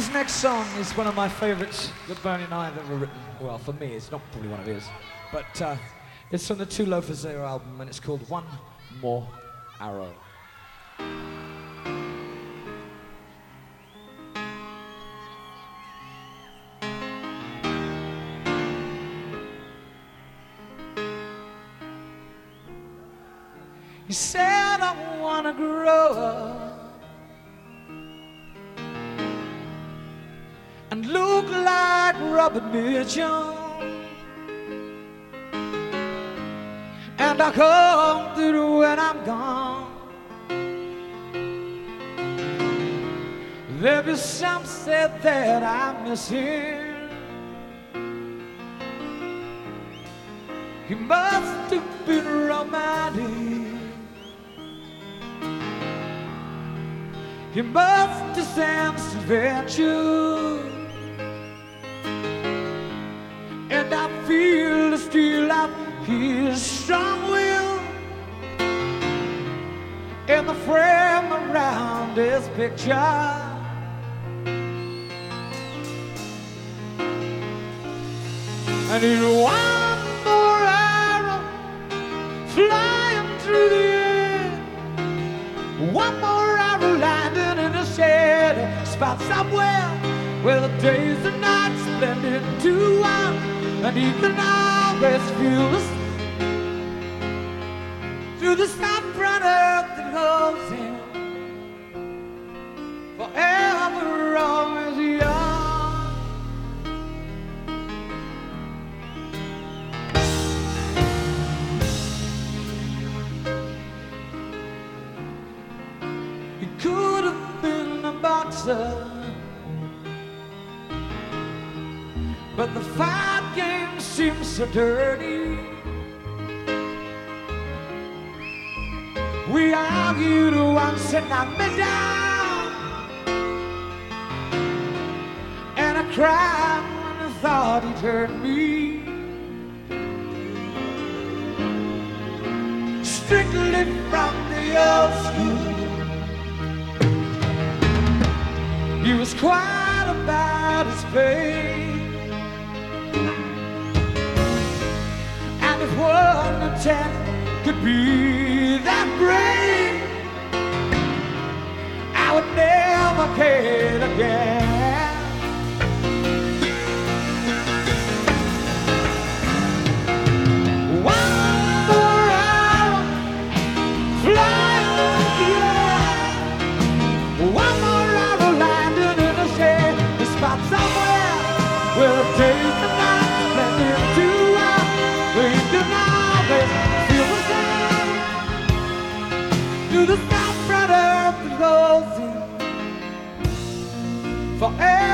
This next song is one of my favorites that Bernie and I have ever written. Well, for me, it's not probably one of his, but uh, it's from the Too Low for Zero album, and it's called One More Arrow. You said I wanna grow up and look like Robert Mitchum. And I come through when I'm gone. There is some said that I miss him. He must have been romantic. He must have sensed adventure. His strong will in the frame around his picture. And in one more arrow flying through the air, one more arrow landing in a shed spot somewhere where the days and nights blend into one, and he can always feel the earth that holds him forever, always young. He could have been a boxer, but the fight game seems so dirty. We argued once and knocked me down, and I cried when I thought he'd hurt me. Strictly from the old school. He was quiet about his pain. And if one to ten could be that brave, I would never care again. One more To the south front that holds him forever,